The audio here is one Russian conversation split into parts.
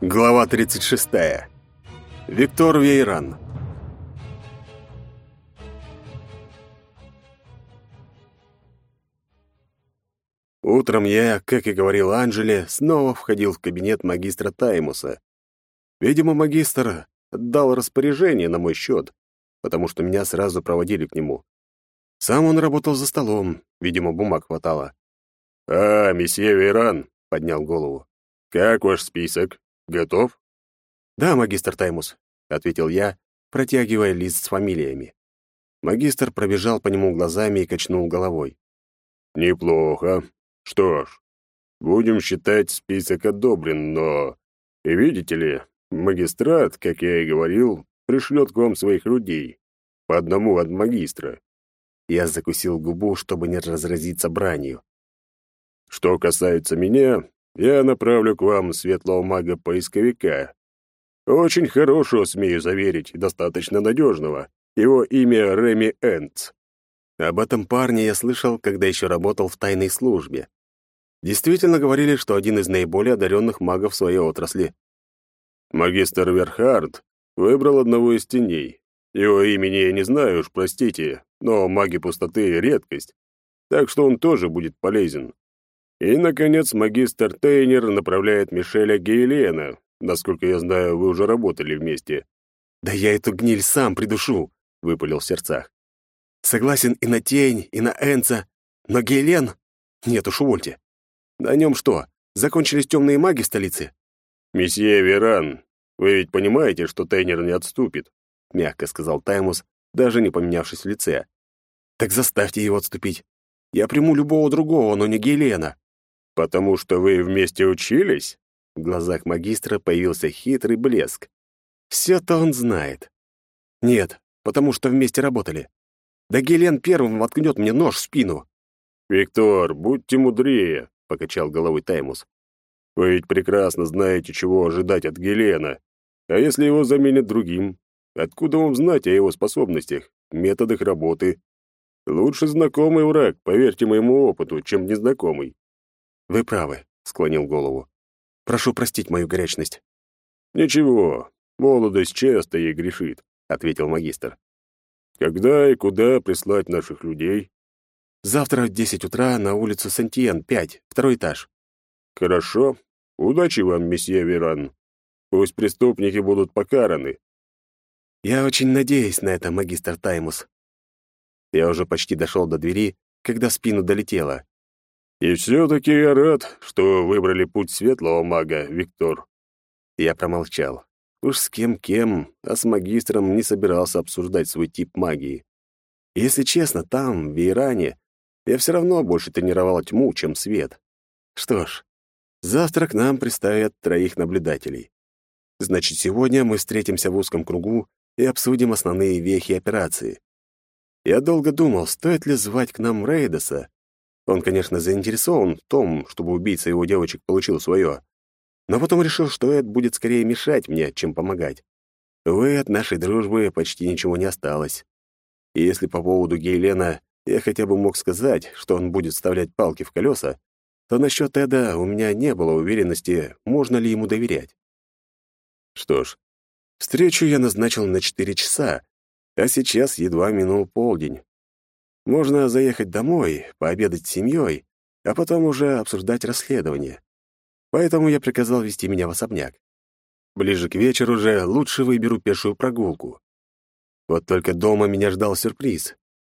Глава 36. Виктор Вейран. Утром я, как и говорил Анжеле, снова входил в кабинет магистра Таймуса. Видимо, магистр дал распоряжение на мой счет, потому что меня сразу проводили к нему. Сам он работал за столом, видимо, бумаг хватало. «А, месье Вейран», — поднял голову. «Как ваш список? Готов?» «Да, магистр Таймус», — ответил я, протягивая лист с фамилиями. Магистр пробежал по нему глазами и качнул головой. «Неплохо. Что ж, будем считать, список одобрен, но... И видите ли, магистрат, как я и говорил, пришлет к вам своих людей. По одному от магистра». Я закусил губу, чтобы не разразиться бранью. «Что касается меня, я направлю к вам светлого мага-поисковика. Очень хорошего, смею заверить, достаточно надежного. Его имя Реми Энц. Об этом парне я слышал, когда еще работал в тайной службе. Действительно говорили, что один из наиболее одаренных магов своей отрасли. Магистр Верхард выбрал одного из теней. Его имени я не знаю уж, простите, но маги пустоты — редкость, так что он тоже будет полезен. И, наконец, магистр Тейнер направляет Мишеля Гейлена. Насколько я знаю, вы уже работали вместе. «Да я эту гниль сам придушу», — выпалил в сердцах. «Согласен и на Тень, и на Энца, но Гейлен... Нет уж, увольте. На нем что, закончились темные маги столицы?» «Месье Веран, вы ведь понимаете, что Тейнер не отступит», — мягко сказал Таймус, даже не поменявшись в лице. «Так заставьте его отступить. Я приму любого другого, но не Гейлена». «Потому что вы вместе учились?» В глазах магистра появился хитрый блеск. «Все-то он знает». «Нет, потому что вместе работали. Да Гелен первым воткнет мне нож в спину». «Виктор, будьте мудрее», — покачал головой Таймус. «Вы ведь прекрасно знаете, чего ожидать от Гелена. А если его заменят другим? Откуда вам знать о его способностях, методах работы? Лучше знакомый враг, поверьте моему опыту, чем незнакомый. «Вы правы», — склонил голову. «Прошу простить мою горячность». «Ничего, молодость часто ей грешит», — ответил магистр. «Когда и куда прислать наших людей?» «Завтра в десять утра на улицу Сантиен, пять, второй этаж». «Хорошо. Удачи вам, месье Веран. Пусть преступники будут покараны». «Я очень надеюсь на это, магистр Таймус». Я уже почти дошел до двери, когда в спину долетело. И все-таки я рад, что выбрали путь светлого мага, Виктор. Я промолчал. Уж с кем-кем, а с магистром не собирался обсуждать свой тип магии. Если честно, там, в Иране, я все равно больше тренировал тьму, чем свет. Что ж, завтра к нам представят троих наблюдателей. Значит, сегодня мы встретимся в узком кругу и обсудим основные вехи операции. Я долго думал, стоит ли звать к нам Рейдоса, он, конечно, заинтересован в том, чтобы убийца его девочек получил свое. Но потом решил, что это будет скорее мешать мне, чем помогать. Увы, от нашей дружбы почти ничего не осталось. И если по поводу Гейлена я хотя бы мог сказать, что он будет вставлять палки в колеса, то насчет Эда у меня не было уверенности, можно ли ему доверять. Что ж, встречу я назначил на четыре часа, а сейчас едва минул полдень. Можно заехать домой, пообедать с семьей, а потом уже обсуждать расследование. Поэтому я приказал вести меня в особняк. Ближе к вечеру же лучше выберу пешую прогулку. Вот только дома меня ждал сюрприз.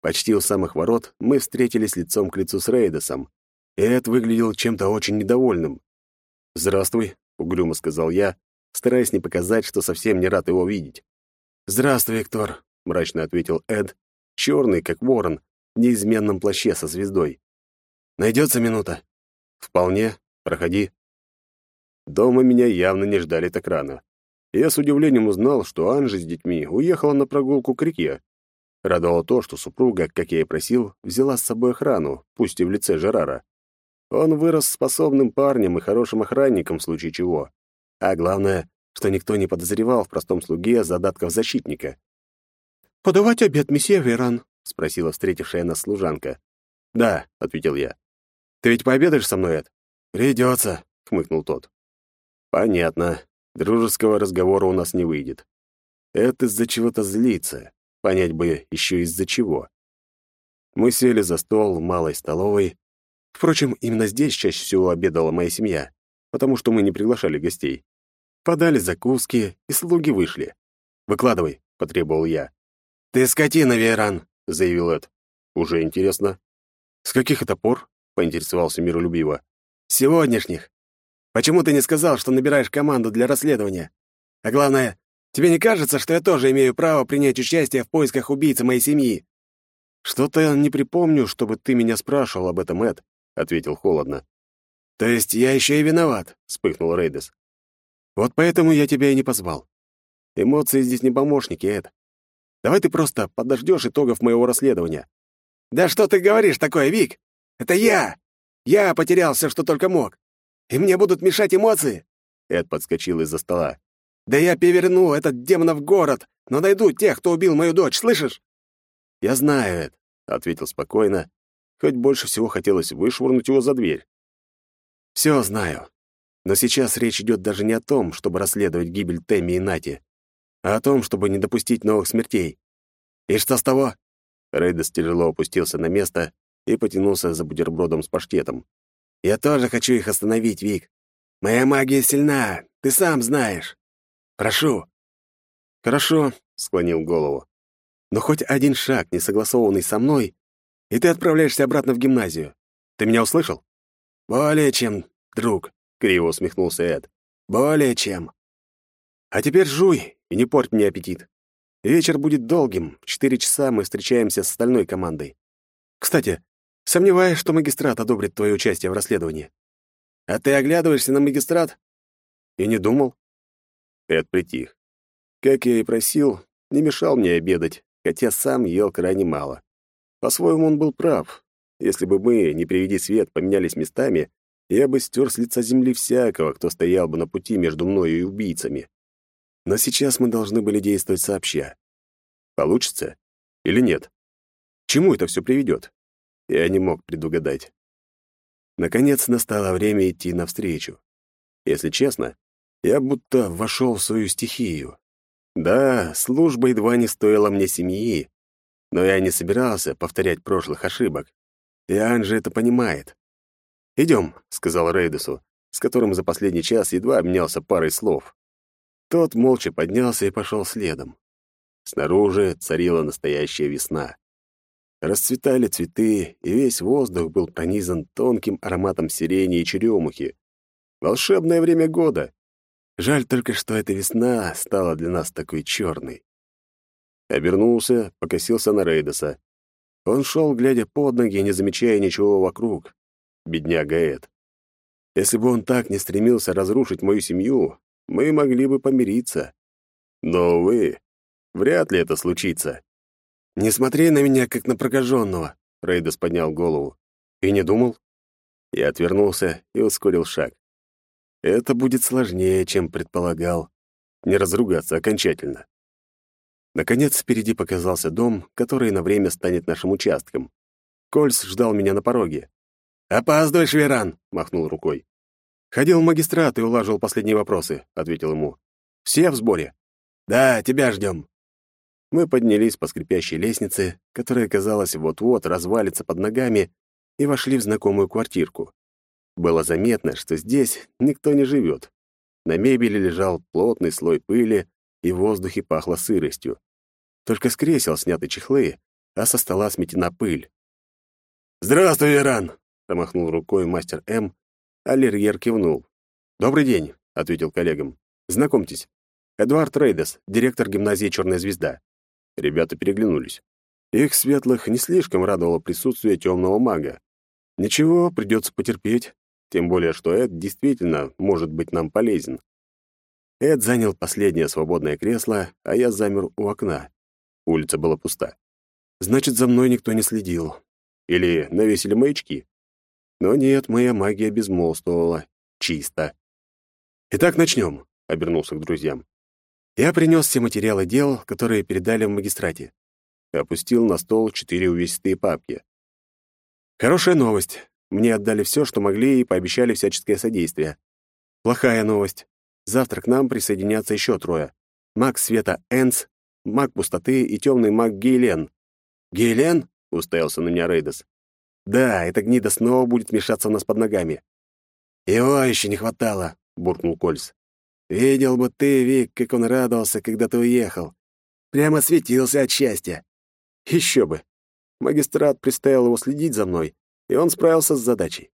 Почти у самых ворот мы встретились лицом к лицу с Рейдосом. Эд выглядел чем-то очень недовольным. «Здравствуй», — угрюмо сказал я, стараясь не показать, что совсем не рад его видеть. «Здравствуй, Виктор», — мрачно ответил Эд, черный, как ворон, неизменном плаще со звездой. «Найдется минута?» «Вполне. Проходи». Дома меня явно не ждали так рано. Я с удивлением узнал, что Анжи с детьми уехала на прогулку к реке. Радовало то, что супруга, как я и просил, взяла с собой охрану, пусть и в лице Жерара. Он вырос способным парнем и хорошим охранником в случае чего. А главное, что никто не подозревал в простом слуге задатков защитника. «Подавать обед, месье Веран», — спросила встретившая нас служанка. «Да», — ответил я. «Ты ведь пообедаешь со мной, Эд?» «Придется», — хмыкнул тот. «Понятно. Дружеского разговора у нас не выйдет. Это из-за чего-то злится. Понять бы еще из-за чего. Мы сели за стол в малой столовой. Впрочем, именно здесь чаще всего обедала моя семья, потому что мы не приглашали гостей. Подали закуски, и слуги вышли. «Выкладывай», — потребовал я. «Ты скотина, Вейран», — заявил Эд. «Уже интересно». «С каких это пор?» — поинтересовался миролюбиво. «Сегодняшних. Почему ты не сказал, что набираешь команду для расследования? А главное, тебе не кажется, что я тоже имею право принять участие в поисках убийцы моей семьи?» «Что-то я не припомню, чтобы ты меня спрашивал об этом, Эд», — ответил холодно. «То есть я еще и виноват?» — вспыхнул Рейдес. «Вот поэтому я тебя и не позвал. Эмоции здесь не помощники, Эд. Давай ты просто подождешь итогов моего расследования». «Да что ты говоришь такое, Вик? Это я! Я потерял все, что только мог. И мне будут мешать эмоции?» Эд подскочил из-за стола. «Да я переверну этот демонов город, но найду тех, кто убил мою дочь, слышишь?» «Я знаю, Эд», — ответил спокойно, хоть больше всего хотелось вышвырнуть его за дверь. «Все знаю. Но сейчас речь идет даже не о том, чтобы расследовать гибель Тэмми и Нати, а о том, чтобы не допустить новых смертей. И что с того?» Рейдес тяжело опустился на место и потянулся за бутербродом с паштетом. «Я тоже хочу их остановить, Вик. Моя магия сильна, ты сам знаешь. Прошу». «Хорошо», — склонил голову. «Но хоть один шаг, не согласованный со мной, и ты отправляешься обратно в гимназию. Ты меня услышал?» «Более чем, друг», — криво усмехнулся Эд. «Более чем». «А теперь жуй и не порть мне аппетит. Вечер будет долгим, четыре часа мы встречаемся с остальной командой. Кстати, сомневаюсь, что магистрат одобрит твое участие в расследовании. А ты оглядываешься на магистрат? И не думал. Эд притих. Как я и просил, не мешал мне обедать, хотя сам ел крайне мало. По-своему он был прав. Если бы мы, не приведи свет, поменялись местами, я бы стер с лица земли всякого, кто стоял бы на пути между мною и убийцами. Но сейчас мы должны были действовать сообща. Получится или нет? К чему это все приведет? Я не мог предугадать. Наконец настало время идти навстречу. Если честно, я будто вошел в свою стихию. Да, служба едва не стоила мне семьи, но я не собирался повторять прошлых ошибок. И Анжи это понимает. «Идем», — сказал Рейдусу, с которым за последний час едва обменялся парой слов. Тот молча поднялся и пошел следом. Снаружи царила настоящая весна. Расцветали цветы, и весь воздух был пронизан тонким ароматом сирени и черемухи. Волшебное время года. Жаль только, что эта весна стала для нас такой черной. Обернулся, покосился на Рейдоса. Он шел, глядя под ноги, не замечая ничего вокруг. Бедняга Эд. Если бы он так не стремился разрушить мою семью, мы могли бы помириться. Но, увы, вряд ли это случится. «Не смотри на меня, как на прокаженного», — Рейдос поднял голову. «И не думал?» Я отвернулся и ускорил шаг. Это будет сложнее, чем предполагал. Не разругаться окончательно. Наконец, впереди показался дом, который на время станет нашим участком. Кольс ждал меня на пороге. «Опаздываешь, Веран!» — махнул рукой. «Ходил в магистрат и улаживал последние вопросы», — ответил ему. «Все в сборе?» «Да, тебя ждем». Мы поднялись по скрипящей лестнице, которая, казалось, вот-вот развалится под ногами, и вошли в знакомую квартирку. Было заметно, что здесь никто не живет. На мебели лежал плотный слой пыли, и в воздухе пахло сыростью. Только с кресел сняты чехлы, а со стола сметена пыль. «Здравствуй, Иран!» — промахнул рукой мастер М, а Лерьер кивнул. «Добрый день», — ответил коллегам. «Знакомьтесь, Эдуард Рейдес, директор гимназии «Черная звезда». Ребята переглянулись. Их светлых не слишком радовало присутствие темного мага. Ничего, придется потерпеть, тем более что Эд действительно может быть нам полезен. Эд занял последнее свободное кресло, а я замер у окна. Улица была пуста. Значит, за мной никто не следил. Или навесили маячки. Но нет, моя магия безмолвствовала. Чисто. «Итак, начнем», — обернулся к друзьям. Я принес все материалы дел, которые передали в магистрате. Опустил на стол четыре увесистые папки. Хорошая новость. Мне отдали все, что могли, и пообещали всяческое содействие. Плохая новость. Завтра к нам присоединятся еще трое. Маг света Энс, маг пустоты и темный маг Гейлен. «Гейлен?» — уставился на меня Рейдос. «Да, эта гнида снова будет мешаться у нас под ногами». «Его еще не хватало», — буркнул Кольс. «Видел бы ты, Вик, как он радовался, когда ты уехал. Прямо светился от счастья». «Еще бы. Магистрат приставил его следить за мной, и он справился с задачей.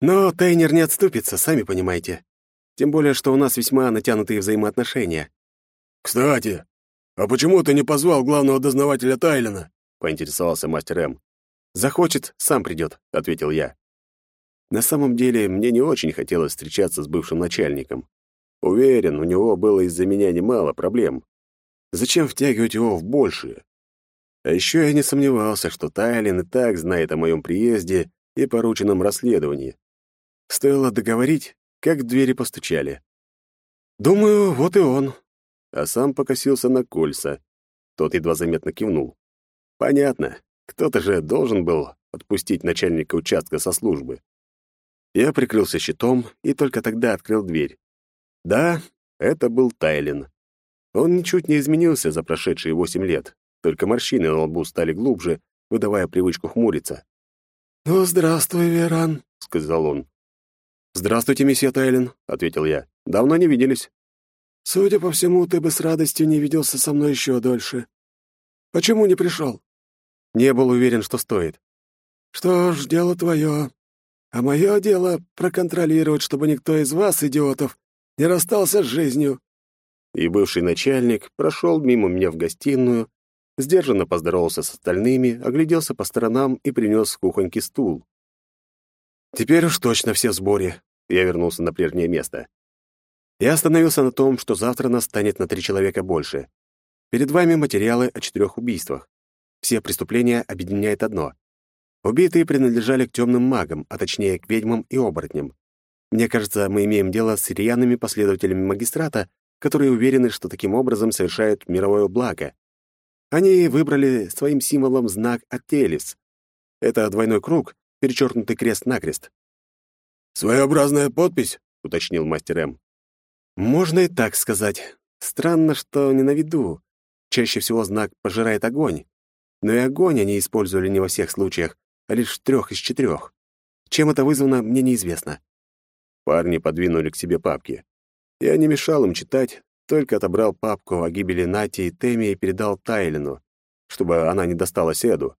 Но Тайнер не отступится, сами понимаете. Тем более, что у нас весьма натянутые взаимоотношения. «Кстати, а почему ты не позвал главного дознавателя Тайлена?» — поинтересовался мастер М. «Захочет, сам придет», — ответил я. На самом деле, мне не очень хотелось встречаться с бывшим начальником. Уверен, у него было из-за меня немало проблем. Зачем втягивать его в большие? А еще я не сомневался, что Тайлин и так знает о моем приезде и порученном расследовании. Стоило договорить, как в двери постучали. «Думаю, вот и он». А сам покосился на Кольца. Тот едва заметно кивнул. «Понятно. Кто-то же должен был отпустить начальника участка со службы». Я прикрылся щитом и только тогда открыл дверь. Да, это был Тайлин. Он ничуть не изменился за прошедшие восемь лет, только морщины на лбу стали глубже, выдавая привычку хмуриться. «Ну, здравствуй, Веран», — сказал он. «Здравствуйте, месье Тайлин», — ответил я. «Давно не виделись». «Судя по всему, ты бы с радостью не виделся со мной еще дольше. Почему не пришел?» «Не был уверен, что стоит». «Что ж, дело твое. А мое дело — проконтролировать, чтобы никто из вас, идиотов, не расстался с жизнью». И бывший начальник прошел мимо меня в гостиную, сдержанно поздоровался с остальными, огляделся по сторонам и принес с кухоньки стул. Теперь уж точно все в сборе. Я вернулся на прежнее место. Я остановился на том, что завтра нас станет на три человека больше. Перед вами материалы о четырех убийствах. Все преступления объединяет одно. Убитые принадлежали к темным магам, а точнее к ведьмам и оборотням. Мне кажется, мы имеем дело с рьяными последователями магистрата, которые уверены, что таким образом совершают мировое благо. Они выбрали своим символом знак Ателис. Это двойной круг, перечеркнутый крест-накрест. «Своеобразная подпись?» — уточнил мастер М. «Можно и так сказать. Странно, что не на виду. Чаще всего знак пожирает огонь. Но и огонь они использовали не во всех случаях, а лишь в трех из четырех. Чем это вызвано, мне неизвестно». Парни подвинули к себе папки. Я не мешал им читать, только отобрал папку о гибели Нати и Теми и передал Тайлину, чтобы она не досталась Эду.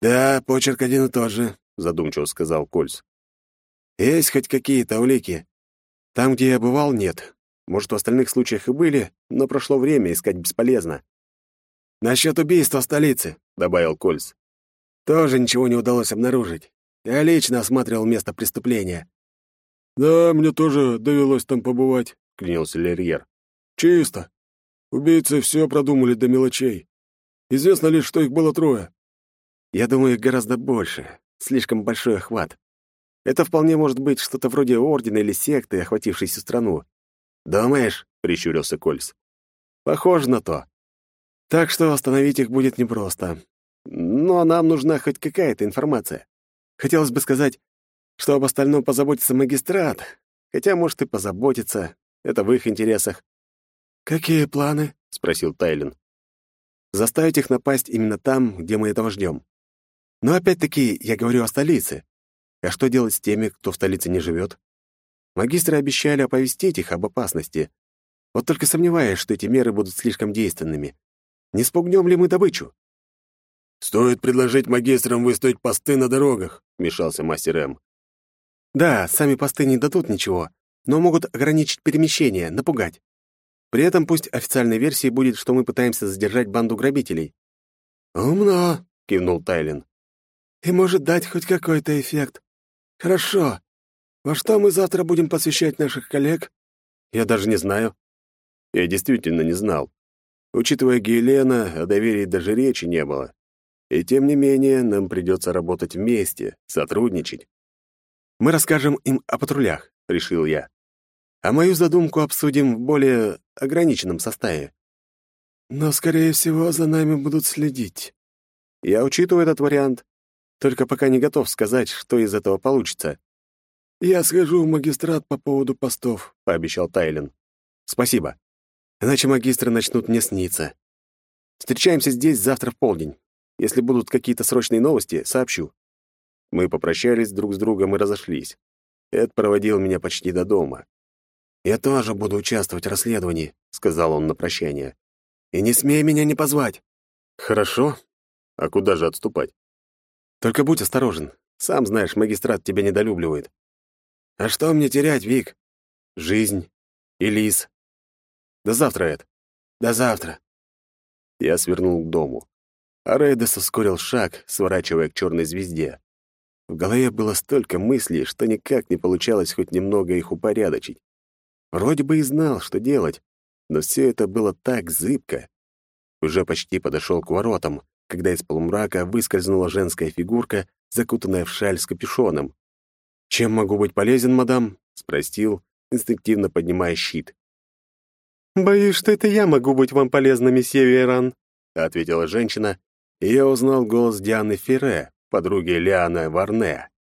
«Да, почерк один и тот же», — задумчиво сказал Кольц. «Есть хоть какие-то улики? Там, где я бывал, нет. Может, в остальных случаях и были, но прошло время, искать бесполезно». «Насчет убийства в столице», — добавил Кольц. «Тоже ничего не удалось обнаружить. Я лично осматривал место преступления». «Да, мне тоже довелось там побывать», — клянился Лерьер. «Чисто. Убийцы все продумали до мелочей. Известно лишь, что их было трое. Я думаю, их гораздо больше. Слишком большой охват. Это вполне может быть что-то вроде ордена или секты, охватившей всю страну. «Думаешь?» — прищурился Кольс. «Похоже на то. Так что остановить их будет непросто. Но нам нужна хоть какая-то информация. Хотелось бы сказать, что об остальном позаботится магистрат, хотя, может, и позаботится. Это в их интересах». «Какие планы?» — спросил Тайлин. «Заставить их напасть именно там, где мы этого ждем. Но опять-таки я говорю о столице. А что делать с теми, кто в столице не живет? Магистры обещали оповестить их об опасности. Вот только сомневаюсь, что эти меры будут слишком действенными. Не спугнем ли мы добычу? «Стоит предложить магистрам выставить посты на дорогах», — вмешался мастер М. «Да, сами посты не дадут ничего, но могут ограничить перемещение, напугать. При этом пусть официальной версией будет, что мы пытаемся задержать банду грабителей». «Умно», — кивнул Тайлин и может дать хоть какой-то эффект. Хорошо. Во что мы завтра будем посвящать наших коллег? Я даже не знаю. Я действительно не знал. Учитывая Гелена, о доверии даже речи не было. И тем не менее, нам придется работать вместе, сотрудничать. Мы расскажем им о патрулях, решил я. А мою задумку обсудим в более ограниченном составе. Но, скорее всего, за нами будут следить. Я учитываю этот вариант, только пока не готов сказать, что из этого получится. «Я схожу в магистрат по поводу постов», — пообещал Тайлен. «Спасибо. Иначе магистры начнут мне сниться. Встречаемся здесь завтра в полдень. Если будут какие-то срочные новости, сообщу». Мы попрощались друг с другом и разошлись. Эд проводил меня почти до дома. «Я тоже буду участвовать в расследовании», — сказал он на прощание. «И не смей меня не позвать». «Хорошо. А куда же отступать?» «Только будь осторожен. Сам знаешь, магистрат тебя недолюбливает». «А что мне терять, Вик?» «Жизнь. И лис. До завтра, Эд. До завтра». Я свернул к дому. А Рейдес ускорил шаг, сворачивая к черной звезде. В голове было столько мыслей, что никак не получалось хоть немного их упорядочить. Вроде бы и знал, что делать, но все это было так зыбко. Уже почти подошел к воротам, когда из полумрака выскользнула женская фигурка, закутанная в шаль с капюшоном. «Чем могу быть полезен, мадам?» — спросил, инстинктивно поднимая щит. «Боюсь, что это я могу быть вам полезна, месье Веран», — ответила женщина, и я узнал голос Дианы Ферре, подруги Лианы Варне.